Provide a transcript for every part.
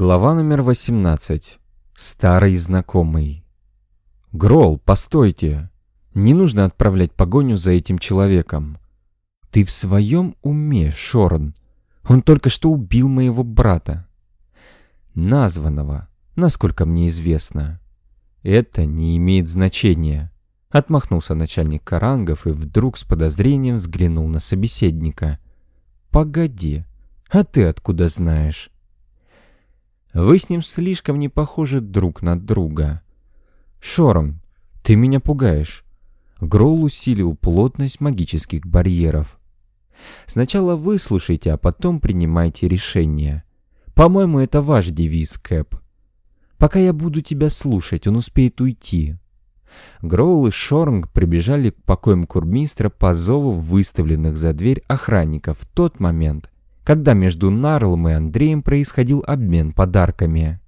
Глава номер 18. Старый знакомый. Грол, постойте. Не нужно отправлять погоню за этим человеком. Ты в своем уме, Шорн? Он только что убил моего брата. Названного, насколько мне известно. Это не имеет значения. Отмахнулся начальник Карангов и вдруг с подозрением взглянул на собеседника. «Погоди, а ты откуда знаешь?» «Вы с ним слишком не похожи друг на друга». «Шором, ты меня пугаешь». Гролл усилил плотность магических барьеров. «Сначала выслушайте, а потом принимайте решение. По-моему, это ваш девиз, Кэп. Пока я буду тебя слушать, он успеет уйти». Гроул и Шорнг прибежали к покоям курмистра по зову выставленных за дверь охранников в тот момент, когда между Нарлом и Андреем происходил обмен подарками.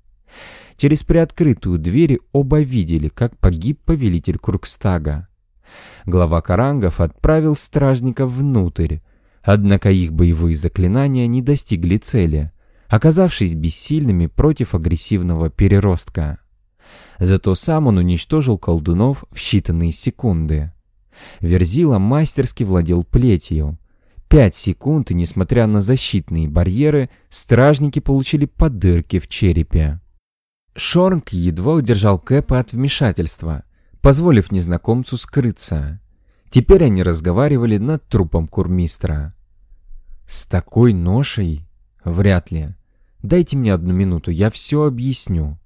Через приоткрытую дверь оба видели, как погиб повелитель Куркстага. Глава Карангов отправил стражников внутрь, однако их боевые заклинания не достигли цели, оказавшись бессильными против агрессивного переростка. Зато сам он уничтожил колдунов в считанные секунды. Верзила мастерски владел плетью. Пять секунд, и несмотря на защитные барьеры, стражники получили подырки в черепе. Шорнг едва удержал Кэпа от вмешательства, позволив незнакомцу скрыться. Теперь они разговаривали над трупом курмистра. «С такой ношей? Вряд ли. Дайте мне одну минуту, я все объясню».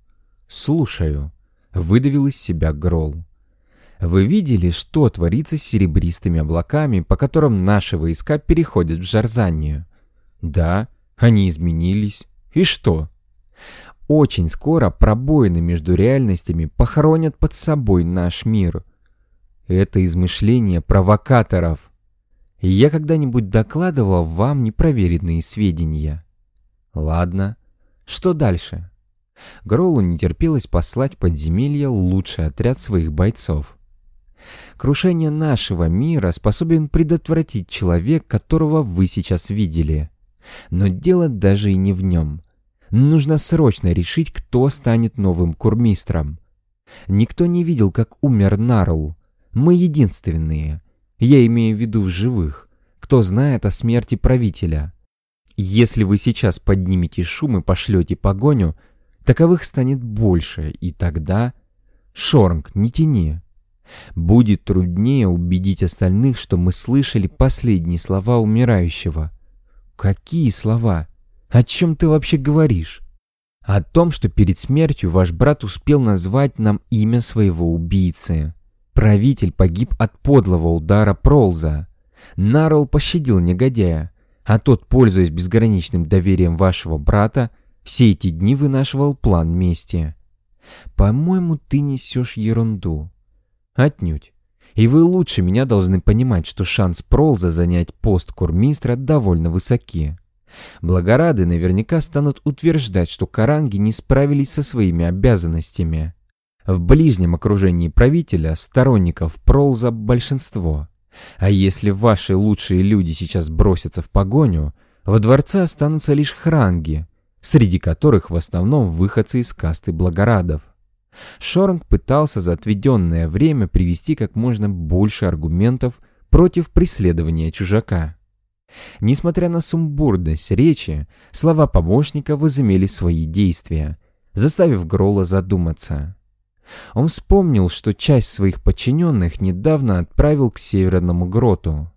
«Слушаю», выдавил из себя Грол. Вы видели, что творится с серебристыми облаками, по которым наши войска переходят в Жарзанию? Да, они изменились. И что? Очень скоро пробоины между реальностями похоронят под собой наш мир. Это измышление провокаторов. Я когда-нибудь докладывал вам непроверенные сведения. Ладно, что дальше? Гроулу не терпелось послать подземелье лучший отряд своих бойцов. Крушение нашего мира способен предотвратить человек, которого вы сейчас видели. Но дело даже и не в нем. Нужно срочно решить, кто станет новым курмистром. Никто не видел, как умер Нарл. Мы единственные. Я имею в виду в живых. Кто знает о смерти правителя. Если вы сейчас поднимете шум и пошлете погоню, Таковых станет больше, и тогда... Шорнг, не тяни. Будет труднее убедить остальных, что мы слышали последние слова умирающего. Какие слова? О чем ты вообще говоришь? О том, что перед смертью ваш брат успел назвать нам имя своего убийцы. Правитель погиб от подлого удара Пролза. Нарл пощадил негодяя, а тот, пользуясь безграничным доверием вашего брата, все эти дни вынашивал план мести. По-моему, ты несешь ерунду. Отнюдь. И вы лучше меня должны понимать, что шанс Пролза занять пост курмистра довольно высоки. Благорады наверняка станут утверждать, что каранги не справились со своими обязанностями. В ближнем окружении правителя сторонников Пролза большинство. А если ваши лучшие люди сейчас бросятся в погоню, во дворце останутся лишь хранги, среди которых в основном выходцы из касты благорадов. Шоранг пытался за отведенное время привести как можно больше аргументов против преследования чужака. Несмотря на сумбурность речи, слова помощника возымели свои действия, заставив Грола задуматься. Он вспомнил, что часть своих подчиненных недавно отправил к Северному Гроту.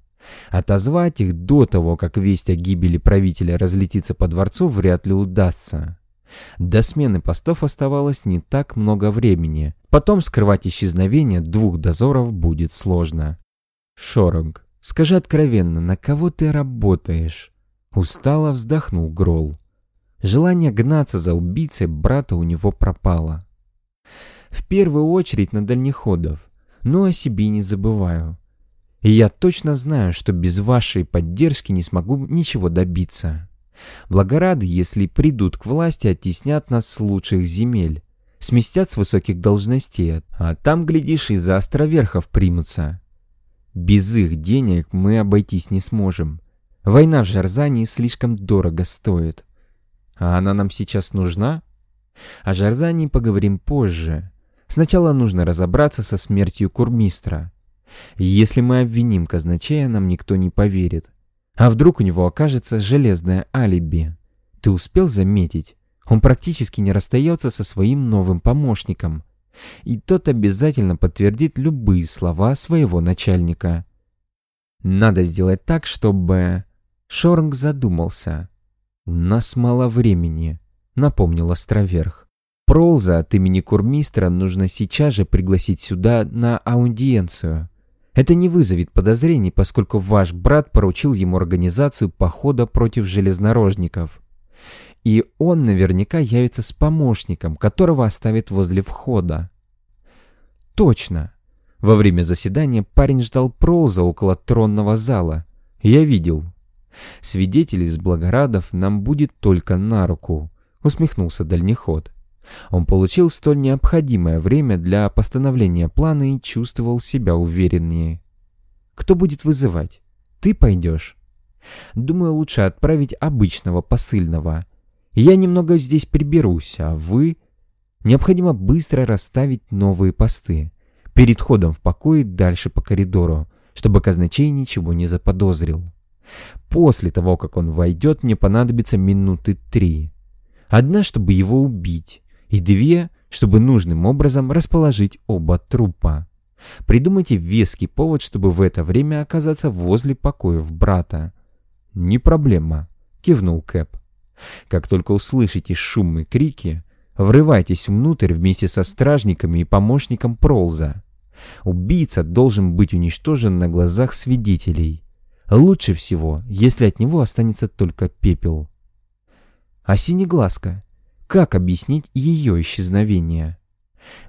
Отозвать их до того, как весть о гибели правителя разлетится по дворцу, вряд ли удастся. До смены постов оставалось не так много времени. Потом скрывать исчезновение двух дозоров будет сложно. Шорог, скажи откровенно, на кого ты работаешь? Устало вздохнул Грол. Желание гнаться за убийцей брата у него пропало. В первую очередь на дальнеходов, но о себе не забываю. И я точно знаю, что без вашей поддержки не смогу ничего добиться. Благорады, если придут к власти, оттеснят нас с лучших земель, сместят с высоких должностей, а там, глядишь, и за островерхов примутся. Без их денег мы обойтись не сможем. Война в Жарзании слишком дорого стоит. А она нам сейчас нужна? О Жарзане поговорим позже. Сначала нужно разобраться со смертью Курмистра. Если мы обвиним казначея, нам никто не поверит. А вдруг у него окажется железное алиби? Ты успел заметить? Он практически не расстается со своим новым помощником. И тот обязательно подтвердит любые слова своего начальника. Надо сделать так, чтобы... Шорнг задумался. «У нас мало времени», — напомнил Островерх. «Пролза от имени Курмистра нужно сейчас же пригласить сюда на аудиенцию. Это не вызовет подозрений, поскольку ваш брат поручил ему организацию похода против железнорожников. И он наверняка явится с помощником, которого оставит возле входа». «Точно!» Во время заседания парень ждал Пролза около тронного зала. Я видел, Свидетелей из Благорадов нам будет только на руку», — усмехнулся дальнеход. Он получил столь необходимое время для постановления плана и чувствовал себя увереннее. «Кто будет вызывать? Ты пойдешь?» «Думаю, лучше отправить обычного посыльного. Я немного здесь приберусь, а вы...» «Необходимо быстро расставить новые посты. Перед ходом в покой дальше по коридору, чтобы казначей ничего не заподозрил». После того, как он войдет, мне понадобится минуты три. Одна, чтобы его убить, и две, чтобы нужным образом расположить оба трупа. Придумайте веский повод, чтобы в это время оказаться возле покоев брата. «Не проблема», — кивнул Кэп. «Как только услышите шум и крики, врывайтесь внутрь вместе со стражниками и помощником Пролза. Убийца должен быть уничтожен на глазах свидетелей. Лучше всего, если от него останется только пепел. А синеглазка? Как объяснить ее исчезновение?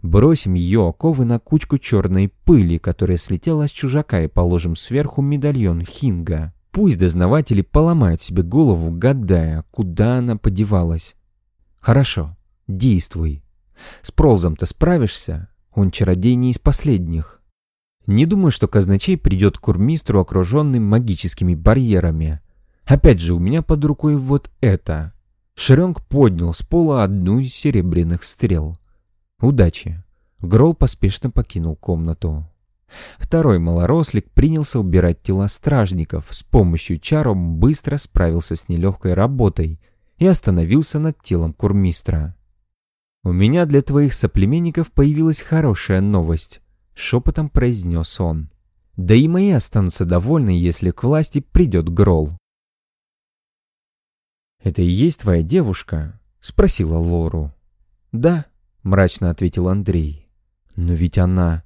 Бросим ее оковы на кучку черной пыли, которая слетела с чужака, и положим сверху медальон Хинга. Пусть дознаватели поломают себе голову, гадая, куда она подевалась. Хорошо, действуй. С Пролзом-то справишься? Он чародей не из последних. Не думаю, что казначей придет к курмистру, окруженным магическими барьерами. Опять же, у меня под рукой вот это. Шрёнг поднял с пола одну из серебряных стрел. Удачи. Грол поспешно покинул комнату. Второй малорослик принялся убирать тела стражников. С помощью чаром быстро справился с нелегкой работой и остановился над телом курмистра. «У меня для твоих соплеменников появилась хорошая новость шепотом произнес он. Да и мои останутся довольны, если к власти придет Грол. «Это и есть твоя девушка?» — спросила Лору. «Да», — мрачно ответил Андрей. «Но ведь она...»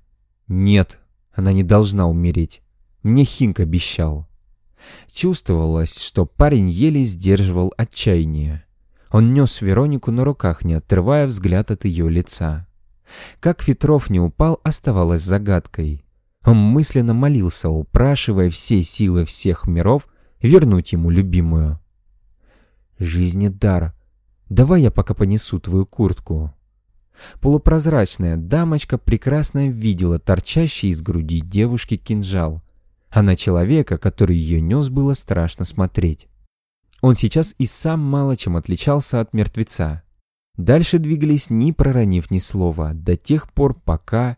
«Нет, она не должна умереть. Мне Хинк обещал». Чувствовалось, что парень еле сдерживал отчаяние. Он нес Веронику на руках, не отрывая взгляд от ее лица. Как Ветров не упал, оставалось загадкой. Он мысленно молился, упрашивая все силы всех миров вернуть ему любимую. «Жизни дар, давай я пока понесу твою куртку». Полупрозрачная дамочка прекрасно видела торчащий из груди девушки кинжал, а на человека, который ее нес, было страшно смотреть. Он сейчас и сам мало чем отличался от мертвеца. Дальше двигались, не проронив ни слова, до тех пор, пока...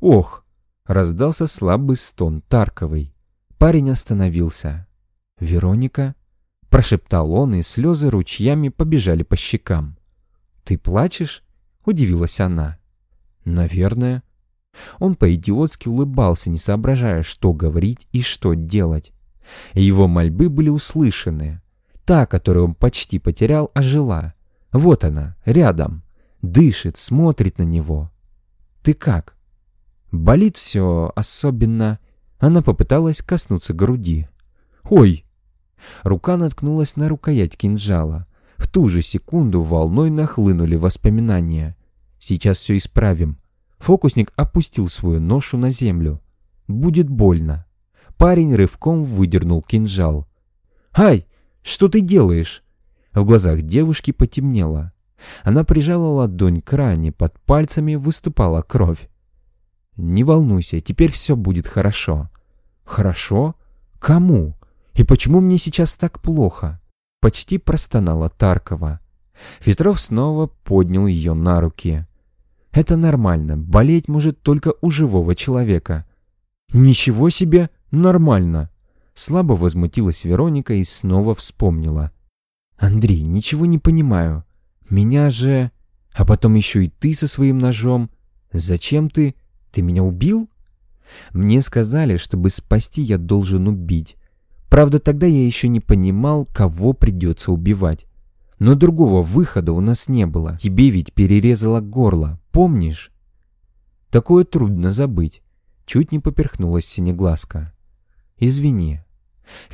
Ох! Раздался слабый стон Тарковой. Парень остановился. «Вероника?» Прошептал он, и слезы ручьями побежали по щекам. «Ты плачешь?» — удивилась она. «Наверное». Он по-идиотски улыбался, не соображая, что говорить и что делать. Его мольбы были услышаны. Та, которую он почти потерял, ожила. Вот она, рядом. Дышит, смотрит на него. Ты как? Болит все, особенно... Она попыталась коснуться груди. Ой! Рука наткнулась на рукоять кинжала. В ту же секунду волной нахлынули воспоминания. Сейчас все исправим. Фокусник опустил свою ношу на землю. Будет больно. Парень рывком выдернул кинжал. «Ай, что ты делаешь?» В глазах девушки потемнело. Она прижала ладонь к ране, под пальцами выступала кровь. «Не волнуйся, теперь все будет хорошо». «Хорошо? Кому? И почему мне сейчас так плохо?» Почти простонала Таркова. Ветров снова поднял ее на руки. «Это нормально. Болеть может только у живого человека». «Ничего себе! Нормально!» Слабо возмутилась Вероника и снова вспомнила. «Андрей, ничего не понимаю. Меня же... А потом еще и ты со своим ножом. Зачем ты? Ты меня убил?» Мне сказали, чтобы спасти, я должен убить. Правда, тогда я еще не понимал, кого придется убивать. Но другого выхода у нас не было. Тебе ведь перерезало горло, помнишь? Такое трудно забыть. Чуть не поперхнулась синеглазка. Извини.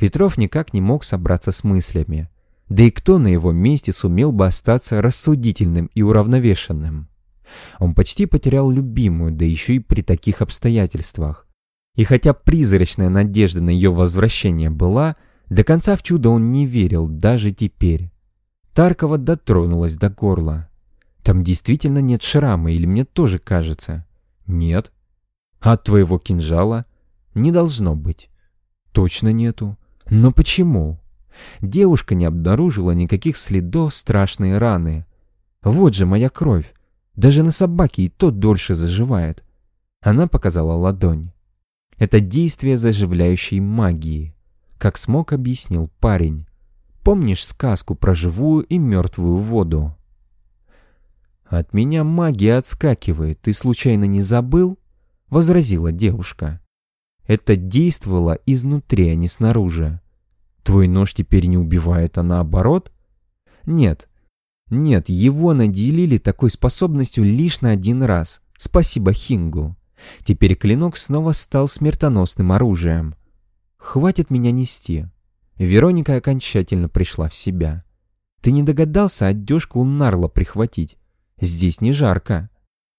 Ветров никак не мог собраться с мыслями. Да и кто на его месте сумел бы остаться рассудительным и уравновешенным? Он почти потерял любимую, да еще и при таких обстоятельствах. И хотя призрачная надежда на ее возвращение была, до конца в чудо он не верил даже теперь. Таркова дотронулась до горла. «Там действительно нет шрама, или мне тоже кажется?» «Нет». «А от твоего кинжала?» «Не должно быть». «Точно нету. Но почему?» Девушка не обнаружила никаких следов страшной раны. «Вот же моя кровь. Даже на собаке и то дольше заживает. Она показала ладонь. Это действие заживляющей магии. Как смог, объяснил парень. Помнишь сказку про живую и мертвую воду? «От меня магия отскакивает, ты случайно не забыл?» — возразила девушка. «Это действовало изнутри, а не снаружи. Твой нож теперь не убивает, а наоборот?» «Нет, нет, его наделили такой способностью лишь на один раз. Спасибо Хингу. Теперь клинок снова стал смертоносным оружием. Хватит меня нести. Вероника окончательно пришла в себя. Ты не догадался одежку у Нарла прихватить? Здесь не жарко.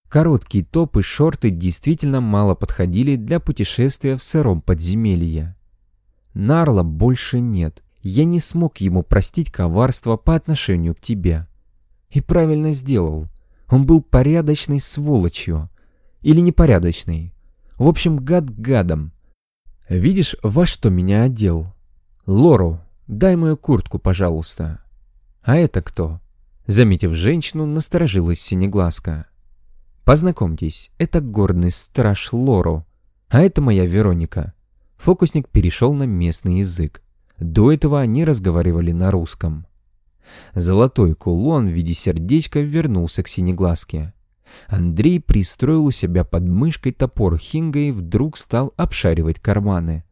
Короткие топы, шорты действительно мало подходили для путешествия в сыром подземелье. Нарла больше нет. Я не смог ему простить коварство по отношению к тебе. И правильно сделал. Он был порядочной сволочью. Или непорядочной. В общем, гад гадом. Видишь, во что меня одел? Лору, дай мою куртку, пожалуйста. А это кто? Заметив женщину, насторожилась синеглазка. Познакомьтесь, это горный страж Лору. А это моя Вероника. Фокусник перешел на местный язык. До этого они разговаривали на русском. Золотой кулон в виде сердечка вернулся к синеглазке. Андрей пристроил у себя под мышкой топор Хинга и вдруг стал обшаривать карманы.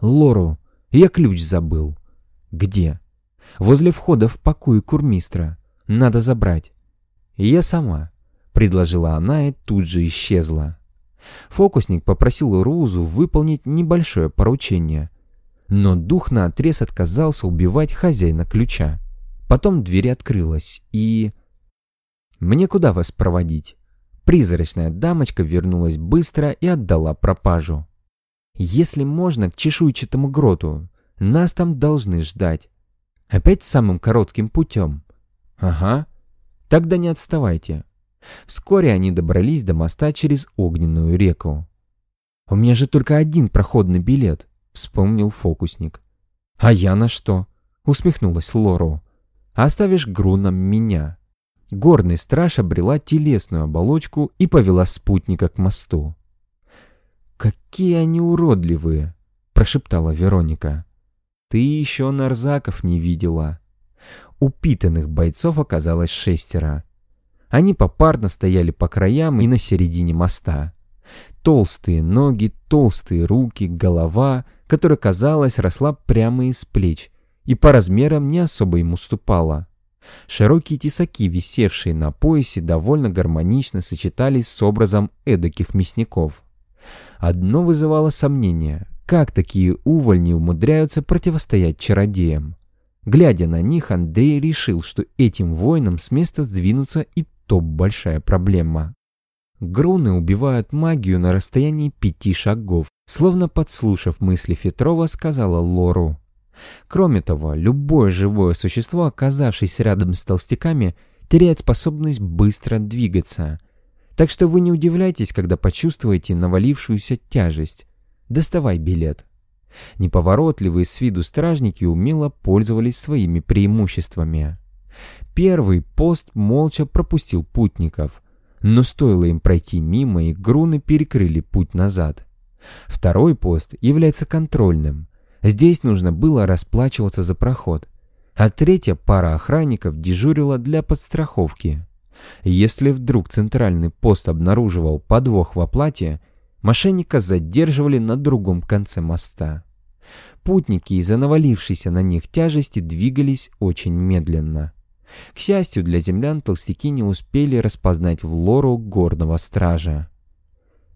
«Лору, я ключ забыл». «Где?» «Возле входа в покой курмистра. Надо забрать». «Я сама», — предложила она и тут же исчезла. Фокусник попросил Рузу выполнить небольшое поручение. Но дух наотрез отказался убивать хозяина ключа. Потом дверь открылась, и... «Мне куда вас проводить?» Призрачная дамочка вернулась быстро и отдала пропажу. «Если можно, к чешуйчатому гроту. Нас там должны ждать. Опять самым коротким путем?» «Ага. Тогда не отставайте». Вскоре они добрались до моста через огненную реку. «У меня же только один проходный билет», — вспомнил фокусник. «А я на что?» — усмехнулась Лору оставишь груном меня». Горный страж обрела телесную оболочку и повела спутника к мосту. «Какие они уродливые!» — прошептала Вероника. «Ты еще нарзаков не видела». Упитанных бойцов оказалось шестеро. Они попарно стояли по краям и на середине моста. Толстые ноги, толстые руки, голова, которая, казалось, росла прямо из плеч, и по размерам не особо ему уступала. Широкие тесаки, висевшие на поясе, довольно гармонично сочетались с образом эдаких мясников. Одно вызывало сомнение, как такие увольни умудряются противостоять чародеям. Глядя на них, Андрей решил, что этим воинам с места сдвинуться и то большая проблема. Груны убивают магию на расстоянии пяти шагов, словно подслушав мысли Фетрова, сказала Лору. Кроме того, любое живое существо, оказавшись рядом с толстяками, теряет способность быстро двигаться. Так что вы не удивляйтесь, когда почувствуете навалившуюся тяжесть. Доставай билет. Неповоротливые с виду стражники умело пользовались своими преимуществами. Первый пост молча пропустил путников, но стоило им пройти мимо, и груны перекрыли путь назад. Второй пост является контрольным. Здесь нужно было расплачиваться за проход. А третья пара охранников дежурила для подстраховки. Если вдруг центральный пост обнаруживал подвох в оплате, мошенника задерживали на другом конце моста. Путники из-за навалившейся на них тяжести двигались очень медленно. К счастью для землян, толстяки не успели распознать в лору горного стража.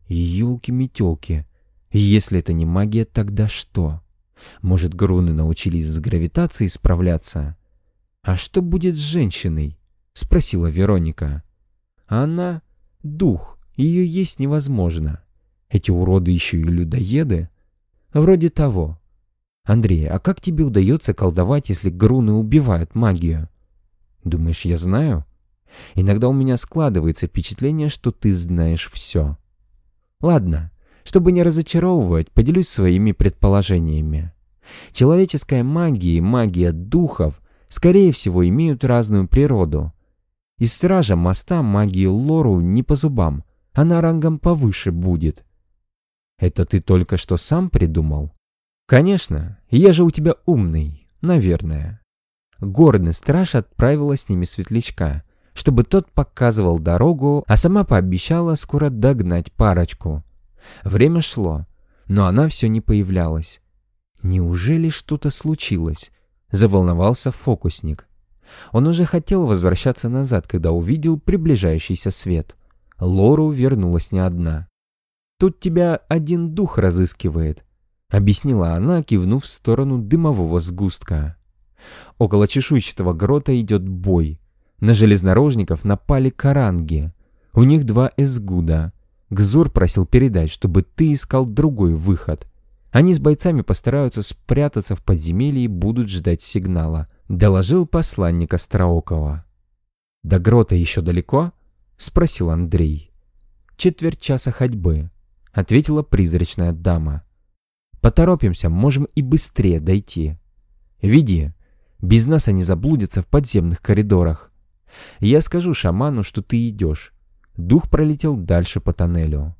Ёлки-метёлки, если это не магия, тогда что? Может, груны научились с гравитацией справляться? А что будет с женщиной? Спросила Вероника. Она — дух, ее есть невозможно. Эти уроды еще и людоеды? Вроде того. Андрей, а как тебе удается колдовать, если груны убивают магию? Думаешь, я знаю? Иногда у меня складывается впечатление, что ты знаешь все. Ладно, чтобы не разочаровывать, поделюсь своими предположениями. Человеческая магия и магия духов, скорее всего, имеют разную природу. И стража моста магии Лору не по зубам, она рангом повыше будет. Это ты только что сам придумал? Конечно, я же у тебя умный, наверное. Горный страж отправила с ними светлячка, чтобы тот показывал дорогу, а сама пообещала скоро догнать парочку. Время шло, но она все не появлялась. Неужели что-то случилось? Заволновался фокусник. Он уже хотел возвращаться назад, когда увидел приближающийся свет. Лору вернулась не одна. «Тут тебя один дух разыскивает», — объяснила она, кивнув в сторону дымового сгустка. Около чешуйчатого грота идет бой. На железнорожников напали каранги. У них два эсгуда. Гзур просил передать, чтобы ты искал другой выход. Они с бойцами постараются спрятаться в подземелье и будут ждать сигнала, доложил посланник Остроокова. «До грота еще далеко?» — спросил Андрей. «Четверть часа ходьбы», — ответила призрачная дама. «Поторопимся, можем и быстрее дойти. Веди, без нас они заблудятся в подземных коридорах. Я скажу шаману, что ты идешь. Дух пролетел дальше по тоннелю.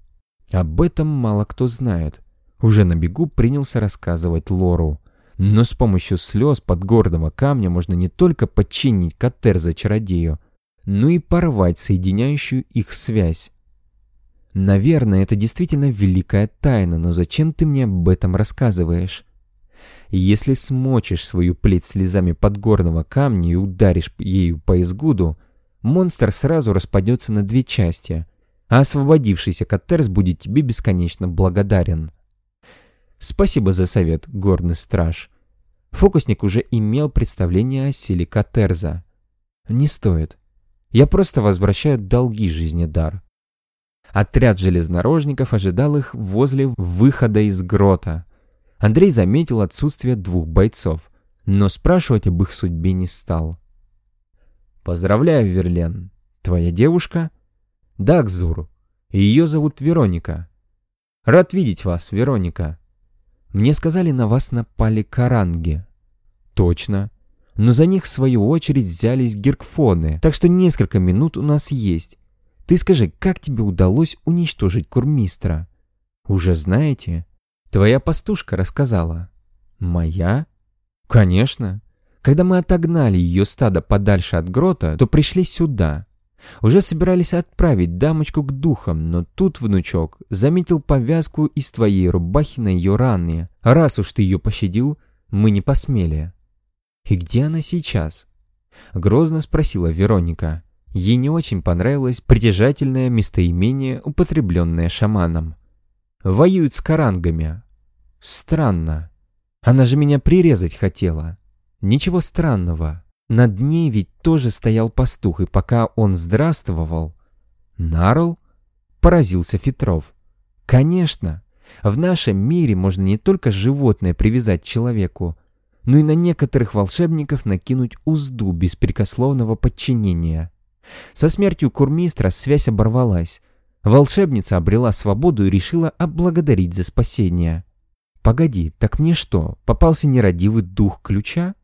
Об этом мало кто знает. Уже на бегу принялся рассказывать Лору. Но с помощью слез подгорного камня можно не только подчинить Катерза чародею, но и порвать соединяющую их связь. Наверное, это действительно великая тайна, но зачем ты мне об этом рассказываешь? Если смочишь свою плеть слезами подгорного камня и ударишь ею по изгуду, монстр сразу распадется на две части, а освободившийся Катерс будет тебе бесконечно благодарен. Спасибо за совет, горный страж. Фокусник уже имел представление о силе Катерза. Не стоит. Я просто возвращаю долги жизни дар. Отряд железнорожников ожидал их возле выхода из грота. Андрей заметил отсутствие двух бойцов, но спрашивать об их судьбе не стал. «Поздравляю, Верлен. Твоя девушка?» «Да, Кзуру. Ее зовут Вероника. Рад видеть вас, Вероника. Мне сказали, на вас напали каранги». «Точно. Но за них, в свою очередь, взялись гиркфоны, так что несколько минут у нас есть. Ты скажи, как тебе удалось уничтожить курмистра?» «Уже знаете?» Твоя пастушка рассказала. Моя? Конечно. Когда мы отогнали ее стадо подальше от грота, то пришли сюда. Уже собирались отправить дамочку к духам, но тут внучок заметил повязку из твоей рубахи на ее ране. Раз уж ты ее пощадил, мы не посмели. И где она сейчас? Грозно спросила Вероника. Ей не очень понравилось притяжательное местоимение, употребленное шаманом. Воюют с карангами. Странно. Она же меня прирезать хотела. Ничего странного. Над ней ведь тоже стоял пастух, и пока он здравствовал... Нарл? Поразился Фетров. Конечно. В нашем мире можно не только животное привязать человеку, но и на некоторых волшебников накинуть узду беспрекословного подчинения. Со смертью Курмистра связь оборвалась, Волшебница обрела свободу и решила отблагодарить за спасение. Погоди, так мне что, попался нерадивый дух ключа?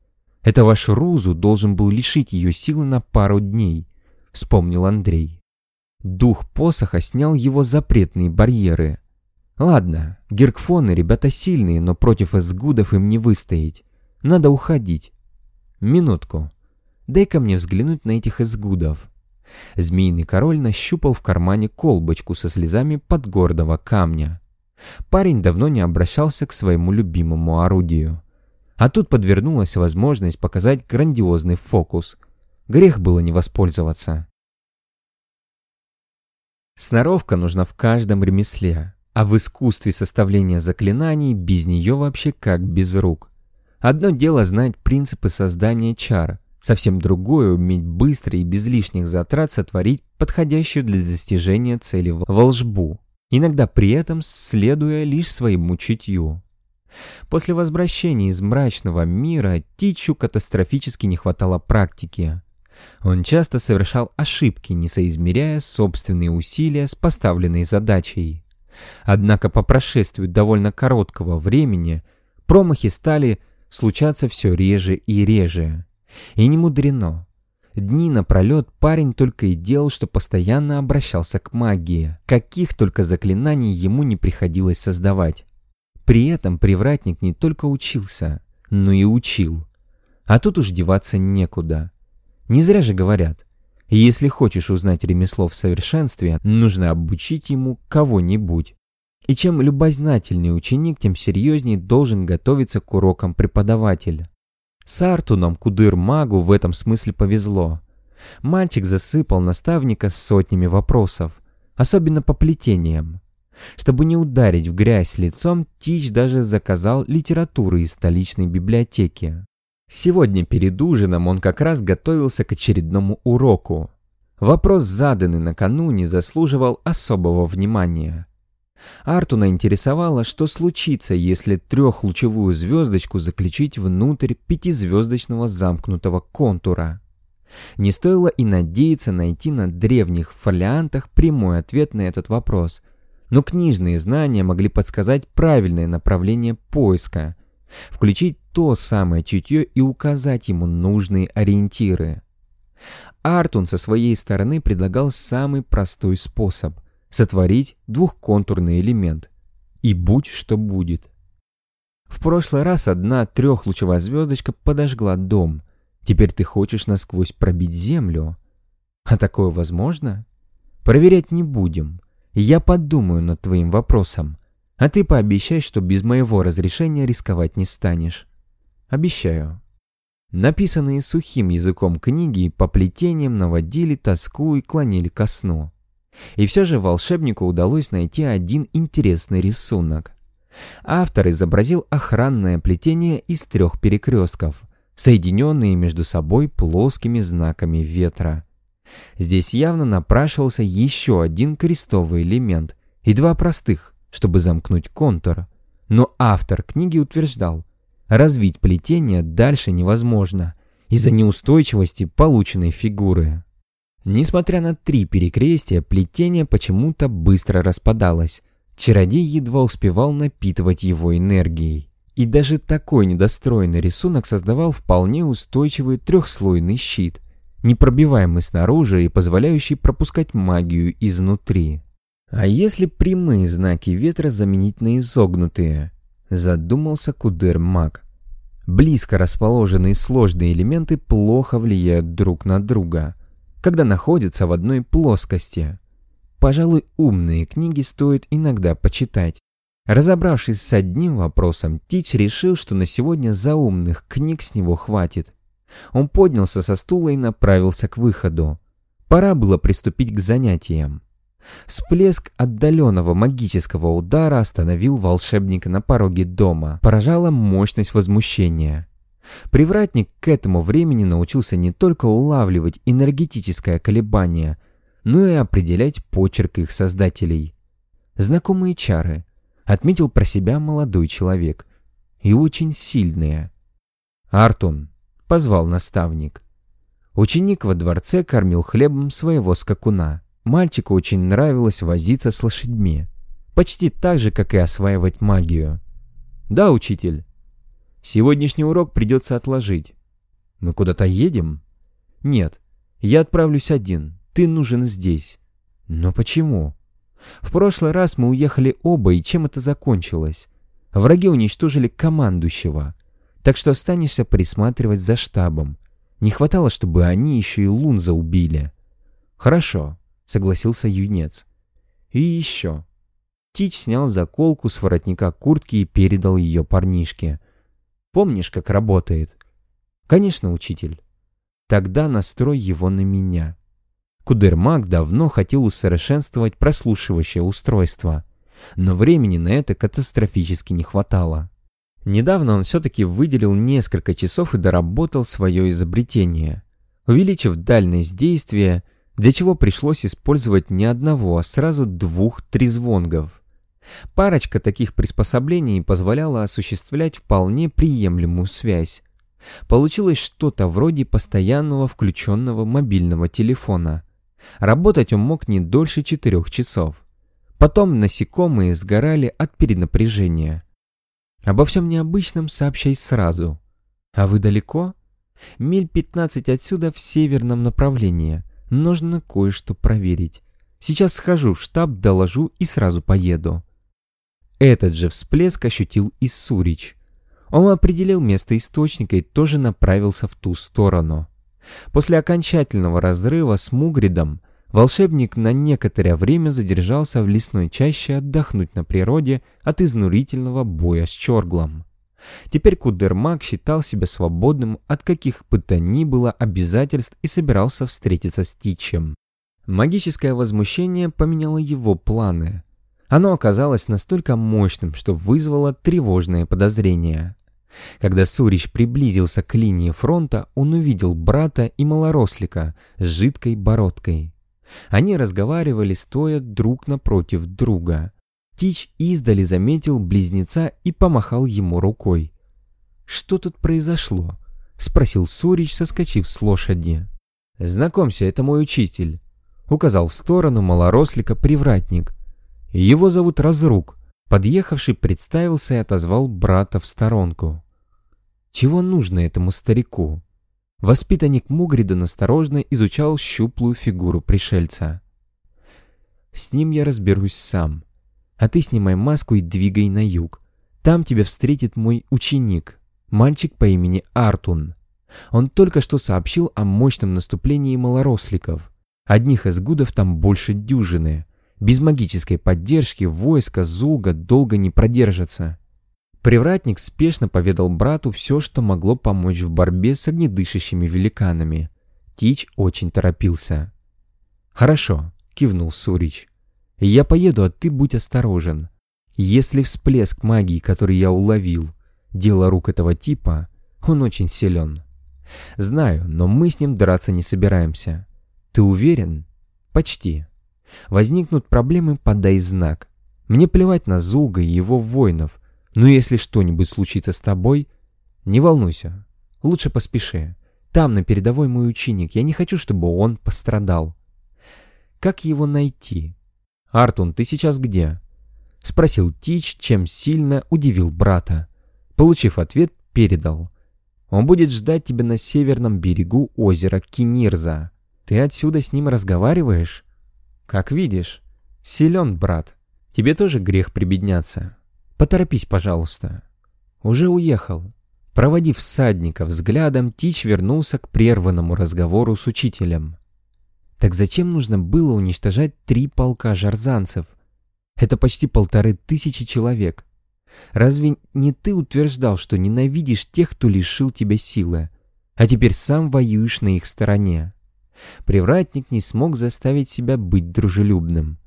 Это ваш Рузу должен был лишить ее силы на пару дней, вспомнил Андрей. Дух посоха снял его запретные барьеры. Ладно, геркфоны ребята сильные, но против эсгудов им не выстоять. Надо уходить. Минутку. Дай-ка мне взглянуть на этих эсгудов. Змеиный король нащупал в кармане колбочку со слезами подгорного камня. Парень давно не обращался к своему любимому орудию. А тут подвернулась возможность показать грандиозный фокус. Грех было не воспользоваться. Сноровка нужна в каждом ремесле, а в искусстве составления заклинаний без нее вообще как без рук. Одно дело знать принципы создания чар, совсем другое уметь быстро и без лишних затрат сотворить подходящую для достижения цели волжбу иногда при этом следуя лишь своему чутью. После возвращения из мрачного мира Тичу катастрофически не хватало практики. Он часто совершал ошибки, не соизмеряя собственные усилия с поставленной задачей. Однако по прошествию довольно короткого времени промахи стали случаться все реже и реже. И не мудрено. Дни напролет парень только и делал, что постоянно обращался к магии. Каких только заклинаний ему не приходилось создавать. При этом привратник не только учился, но и учил. А тут уж деваться некуда. Не зря же говорят, если хочешь узнать ремесло в совершенстве, нужно обучить ему кого-нибудь. И чем любознательнее ученик, тем серьезнее должен готовиться к урокам преподавателя. С Артуном Кудыр-магу в этом смысле повезло. Мальчик засыпал наставника сотнями вопросов, особенно по плетениям. Чтобы не ударить в грязь лицом, Тич даже заказал литературу из столичной библиотеки. Сегодня перед ужином он как раз готовился к очередному уроку. Вопрос, заданный накануне, заслуживал особого внимания. Артуна интересовало, что случится, если трехлучевую звездочку заключить внутрь пятизвездочного замкнутого контура. Не стоило и надеяться найти на древних фолиантах прямой ответ на этот вопрос, но книжные знания могли подсказать правильное направление поиска, включить то самое чутье и указать ему нужные ориентиры. Артун со своей стороны предлагал самый простой способ – сотворить двухконтурный элемент. И будь что будет. В прошлый раз одна трехлучевая звездочка подожгла дом. Теперь ты хочешь насквозь пробить землю? А такое возможно? Проверять не будем. Я подумаю над твоим вопросом. А ты пообещай, что без моего разрешения рисковать не станешь. Обещаю. Написанные сухим языком книги по плетениям наводили тоску и клонили ко сну. И все же волшебнику удалось найти один интересный рисунок. Автор изобразил охранное плетение из трех перекрестков, соединенные между собой плоскими знаками ветра. Здесь явно напрашивался еще один крестовый элемент и два простых, чтобы замкнуть контур. Но автор книги утверждал, развить плетение дальше невозможно из-за неустойчивости полученной фигуры. Несмотря на три перекрестия, плетение почему-то быстро распадалось. Чародей едва успевал напитывать его энергией. И даже такой недостроенный рисунок создавал вполне устойчивый трехслойный щит, непробиваемый снаружи и позволяющий пропускать магию изнутри. А если прямые знаки ветра заменить на изогнутые? Задумался Кудер-маг. Близко расположенные сложные элементы плохо влияют друг на друга – когда находятся в одной плоскости. Пожалуй, умные книги стоит иногда почитать. Разобравшись с одним вопросом, Тич решил, что на сегодня заумных книг с него хватит. Он поднялся со стула и направился к выходу. Пора было приступить к занятиям. Всплеск отдаленного магического удара остановил волшебника на пороге дома. Поражала мощность возмущения. Привратник к этому времени научился не только улавливать энергетическое колебание, но и определять почерк их создателей. Знакомые чары, отметил про себя молодой человек, и очень сильные. «Артун», — позвал наставник. Ученик во дворце кормил хлебом своего скакуна. Мальчику очень нравилось возиться с лошадьми, почти так же, как и осваивать магию. «Да, учитель. Сегодняшний урок придется отложить». «Мы куда-то едем?» «Нет, я отправлюсь один. Ты нужен здесь». «Но почему?» «В прошлый раз мы уехали оба, и чем это закончилось? Враги уничтожили командующего. Так что останешься присматривать за штабом. Не хватало, чтобы они еще и Лунза убили». «Хорошо», — согласился юнец. «И еще». Тич снял заколку с воротника куртки и передал ее парнишке. «Помнишь, как работает?» «Конечно, учитель». Тогда настрой его на меня. Кудермак давно хотел усовершенствовать прослушивающее устройство, но времени на это катастрофически не хватало. Недавно он все-таки выделил несколько часов и доработал свое изобретение, увеличив дальность действия, для чего пришлось использовать не одного, а сразу двух трезвонгов. Парочка таких приспособлений позволяла осуществлять вполне приемлемую связь, Получилось что-то вроде постоянного включенного мобильного телефона. Работать он мог не дольше четырех часов. Потом насекомые сгорали от перенапряжения. Обо всем необычном сообщай сразу. А вы далеко? Миль 15 отсюда в северном направлении. Нужно кое-что проверить. Сейчас схожу в штаб, доложу и сразу поеду. Этот же всплеск ощутил и Сурич. Он определил место источника и тоже направился в ту сторону. После окончательного разрыва с Мугридом волшебник на некоторое время задержался в лесной чаще отдохнуть на природе от изнурительного боя с Чорглом. Теперь Кудермак считал себя свободным от каких бы то ни было обязательств и собирался встретиться с Тичем. Магическое возмущение поменяло его планы. Оно оказалось настолько мощным, что вызвало тревожные подозрения. Когда Сурич приблизился к линии фронта, он увидел брата и малорослика с жидкой бородкой. Они разговаривали, стоя друг напротив друга. Тич издали заметил близнеца и помахал ему рукой. «Что тут произошло?» — спросил Сурич, соскочив с лошади. «Знакомься, это мой учитель», — указал в сторону малорослика привратник. «Его зовут Разрук. Подъехавший представился и отозвал брата в сторонку. Чего нужно этому старику? Воспитанник Мугрида насторожно изучал щуплую фигуру пришельца. «С ним я разберусь сам. А ты снимай маску и двигай на юг. Там тебя встретит мой ученик, мальчик по имени Артун. Он только что сообщил о мощном наступлении малоросликов. Одних из гудов там больше дюжины. Без магической поддержки войско Зулга долго не продержится. Привратник спешно поведал брату все, что могло помочь в борьбе с огнедышащими великанами. Тич очень торопился. «Хорошо», — кивнул Сурич. «Я поеду, а ты будь осторожен. Если всплеск магии, который я уловил, дело рук этого типа, он очень силен. Знаю, но мы с ним драться не собираемся. Ты уверен? Почти. Возникнут проблемы, подай знак. Мне плевать на Зулга и его воинов, но если что-нибудь случится с тобой, не волнуйся, лучше поспеши. Там на передовой мой ученик, я не хочу, чтобы он пострадал. Как его найти? Артун, ты сейчас где? Спросил Тич, чем сильно удивил брата. Получив ответ, передал. Он будет ждать тебя на северном берегу озера Кинирза. Ты отсюда с ним разговариваешь? Как видишь, силен, брат. Тебе тоже грех прибедняться. Поторопись, пожалуйста. Уже уехал. Проводив всадника взглядом, Тич вернулся к прерванному разговору с учителем. Так зачем нужно было уничтожать три полка жарзанцев? Это почти полторы тысячи человек. Разве не ты утверждал, что ненавидишь тех, кто лишил тебя силы, а теперь сам воюешь на их стороне? Привратник не смог заставить себя быть дружелюбным,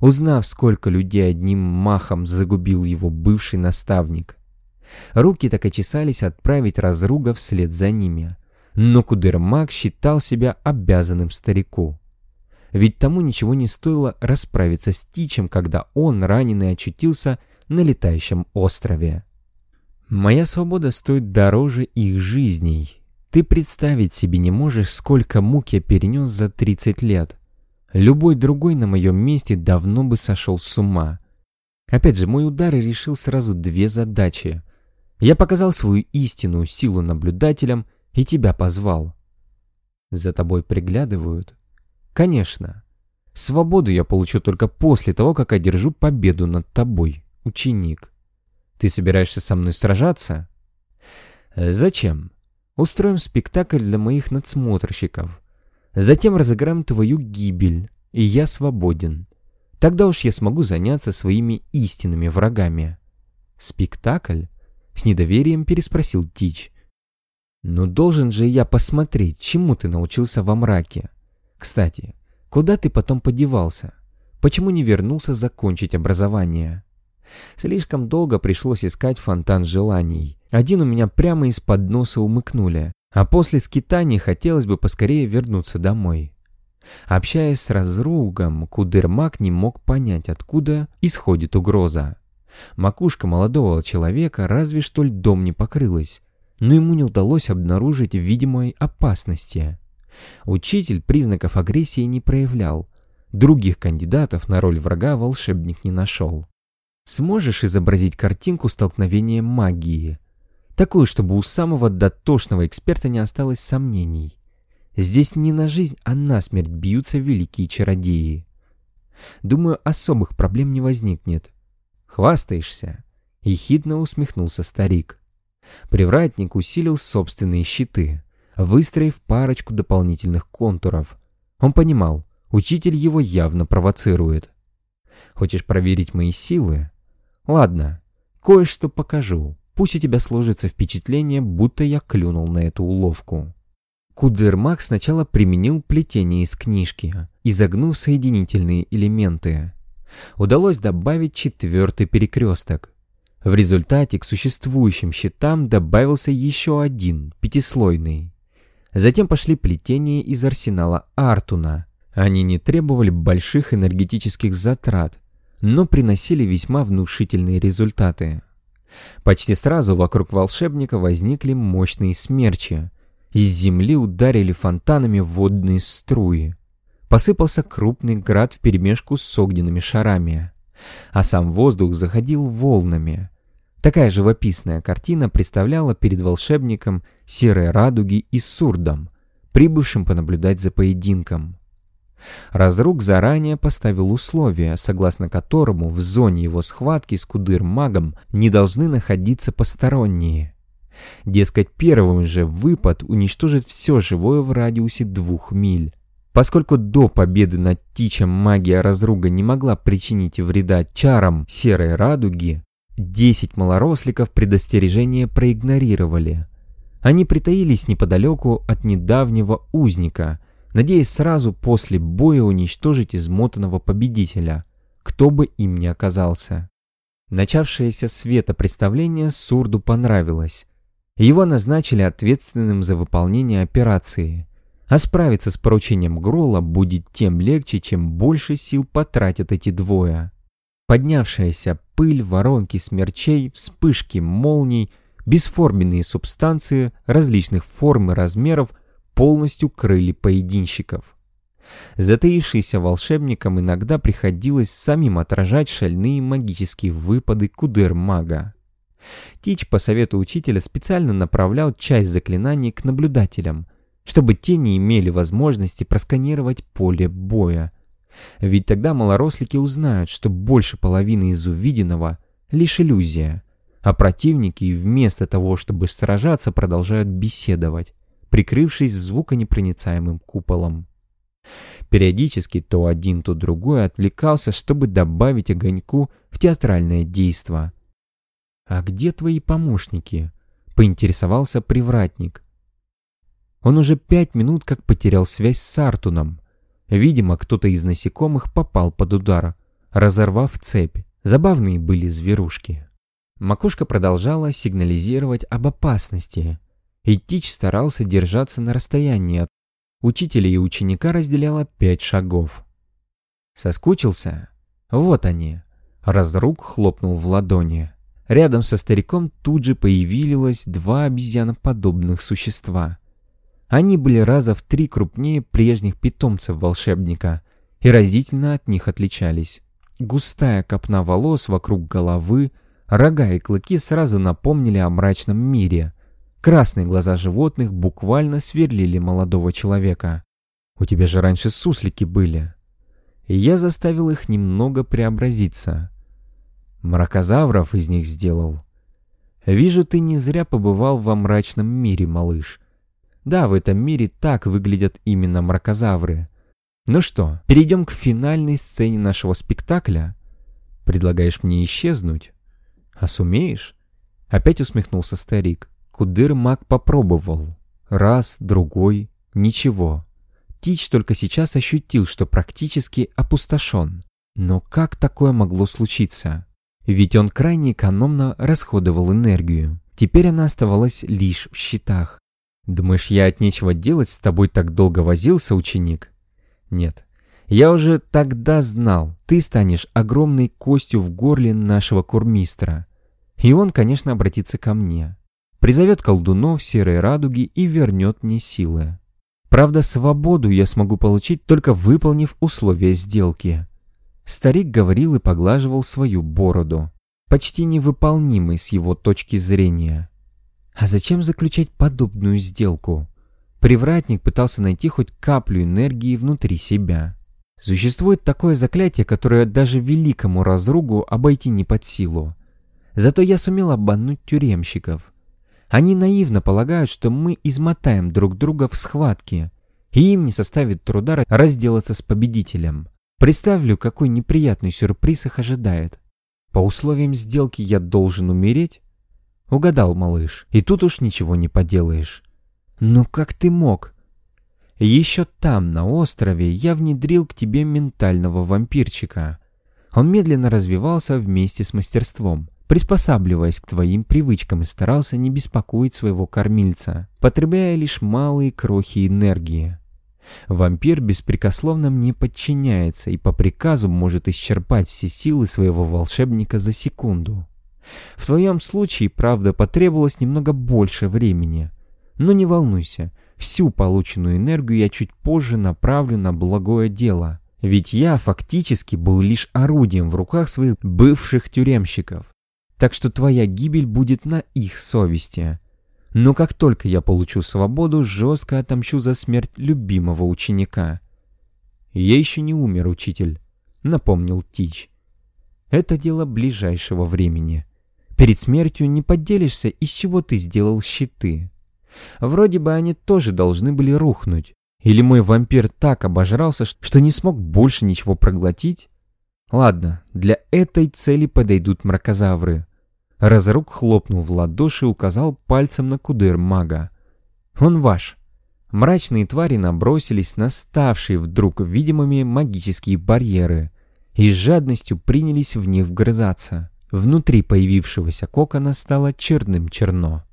узнав, сколько людей одним махом загубил его бывший наставник. Руки так и чесались отправить разруга вслед за ними, но Кудермак считал себя обязанным старику. Ведь тому ничего не стоило расправиться с Тичем, когда он, раненый, очутился на летающем острове. «Моя свобода стоит дороже их жизней», ты представить себе не можешь, сколько мук я перенес за 30 лет. Любой другой на моем месте давно бы сошел с ума. Опять же, мой удар решил сразу две задачи Я показал свою истинную силу наблюдателям и тебя позвал. За тобой приглядывают? Конечно. Свободу я получу только после того, как одержу победу над тобой, ученик. Ты собираешься со мной сражаться? Зачем? Устроим спектакль для моих надсмотрщиков. Затем разыграем твою гибель, и я свободен. Тогда уж я смогу заняться своими истинными врагами. Спектакль? С недоверием переспросил Тич. «Ну должен же я посмотреть, чему ты научился во мраке. Кстати, куда ты потом подевался? Почему не вернулся закончить образование?» Слишком долго пришлось искать фонтан желаний. Один у меня прямо из-под носа умыкнули, а после скитаний хотелось бы поскорее вернуться домой. Общаясь с разругом, Кудермак не мог понять, откуда исходит угроза. Макушка молодого человека разве что льдом не покрылась, но ему не удалось обнаружить видимой опасности. Учитель признаков агрессии не проявлял. Других кандидатов на роль врага волшебник не нашел. Сможешь изобразить картинку столкновения магии? Такую, чтобы у самого дотошного эксперта не осталось сомнений. Здесь не на жизнь, а на смерть бьются великие чародеи. Думаю, особых проблем не возникнет. Хвастаешься?» — ехидно усмехнулся старик. Привратник усилил собственные щиты, выстроив парочку дополнительных контуров. Он понимал, учитель его явно провоцирует. «Хочешь проверить мои силы? Ладно, кое-что покажу. Пусть у тебя сложится впечатление, будто я клюнул на эту уловку». Кудермак сначала применил плетение из книжки, изогнув соединительные элементы удалось добавить четвертый перекресток. В результате к существующим щитам добавился еще один, пятислойный. Затем пошли плетения из арсенала Артуна. Они не требовали больших энергетических затрат, но приносили весьма внушительные результаты. Почти сразу вокруг волшебника возникли мощные смерчи. Из земли ударили фонтанами водные струи посыпался крупный град вперемешку с огненными шарами, а сам воздух заходил волнами. Такая живописная картина представляла перед волшебником серые радуги и сурдом, прибывшим понаблюдать за поединком. Разрук заранее поставил условие, согласно которому в зоне его схватки с кудыр-магом не должны находиться посторонние. Дескать, первым же выпад уничтожит все живое в радиусе двух миль. Поскольку до победы над Тичем магия разруга не могла причинить вреда чарам серой радуги, 10 малоросликов предостережение проигнорировали. Они притаились неподалеку от недавнего узника, надеясь сразу после боя уничтожить измотанного победителя, кто бы им ни оказался. Начавшееся света представление Сурду понравилось. Его назначили ответственным за выполнение операции – а справиться с поручением Грола будет тем легче, чем больше сил потратят эти двое. Поднявшаяся пыль, воронки смерчей, вспышки молний, бесформенные субстанции различных форм и размеров полностью крыли поединщиков. Затаившийся волшебникам иногда приходилось самим отражать шальные магические выпады кудер-мага. Тич по совету учителя специально направлял часть заклинаний к наблюдателям – чтобы те не имели возможности просканировать поле боя. Ведь тогда малорослики узнают, что больше половины из увиденного — лишь иллюзия, а противники вместо того, чтобы сражаться, продолжают беседовать, прикрывшись звуконепроницаемым куполом. Периодически то один, то другой отвлекался, чтобы добавить огоньку в театральное действо. «А где твои помощники?» — поинтересовался привратник. Он уже пять минут как потерял связь с Артуном. Видимо, кто-то из насекомых попал под удар, разорвав цепь. Забавные были зверушки. Макушка продолжала сигнализировать об опасности. И Тич старался держаться на расстоянии от учителя и ученика разделяло пять шагов. Соскучился? Вот они. Разрук хлопнул в ладони. Рядом со стариком тут же появилось два обезьяноподобных существа. Они были раза в три крупнее прежних питомцев волшебника и разительно от них отличались. Густая копна волос вокруг головы, Рога и клыки сразу напомнили о мрачном мире. Красные глаза животных буквально сверлили молодого человека. «У тебя же раньше суслики были». И я заставил их немного преобразиться. Мракозавров из них сделал. Вижу, ты не зря побывал во мрачном мире, малыш. Да, в этом мире так выглядят именно мракозавры. Ну что, перейдем к финальной сцене нашего спектакля? Предлагаешь мне исчезнуть? А сумеешь? Опять усмехнулся старик. Кудыр маг попробовал. Раз, другой, ничего. Тич только сейчас ощутил, что практически опустошен. Но как такое могло случиться? Ведь он крайне экономно расходовал энергию. Теперь она оставалась лишь в счетах. Думаешь, я от нечего делать с тобой так долго возился, ученик? Нет. Я уже тогда знал, ты станешь огромной костью в горле нашего курмистра. И он, конечно, обратится ко мне. Призовет колдунов серой радуги и вернет мне силы. Правда, свободу я смогу получить, только выполнив условия сделки. Старик говорил и поглаживал свою бороду, почти невыполнимый с его точки зрения. А зачем заключать подобную сделку? Привратник пытался найти хоть каплю энергии внутри себя. Существует такое заклятие, которое даже великому разругу обойти не под силу. Зато я сумел обмануть тюремщиков. Они наивно полагают, что мы измотаем друг друга в схватке, и им не составит труда разделаться с победителем. Представлю, какой неприятный сюрприз их ожидает. По условиям сделки я должен умереть? Угадал, малыш, и тут уж ничего не поделаешь. «Ну как ты мог?» «Еще там, на острове, я внедрил к тебе ментального вампирчика. Он медленно развивался вместе с мастерством, приспосабливаясь к твоим привычкам и старался не беспокоить своего кормильца, потребляя лишь малые крохи энергии. Вампир беспрекословно мне подчиняется и по приказу может исчерпать все силы своего волшебника за секунду. В твоем случае, правда, потребовалось немного больше времени, но не волнуйся, всю полученную энергию я чуть позже направлю на благое дело. Ведь я фактически был лишь орудием в руках своих бывших тюремщиков. Так что твоя гибель будет на их совести. Но как только я получу свободу, жестко отомщу за смерть любимого ученика. «Я еще не умер, учитель», — напомнил Тич. «Это дело ближайшего времени. Перед смертью не поделишься, из чего ты сделал щиты. Вроде бы они тоже должны были рухнуть. Или мой вампир так обожрался, что не смог больше ничего проглотить? Ладно, для этой цели подойдут мракозавры. Разрук хлопнул в ладоши и указал пальцем на кудыр мага. «Он ваш». Мрачные твари набросились на ставшие вдруг видимыми магические барьеры и с жадностью принялись в них вгрызаться. Внутри появившегося кокона стало черным черно.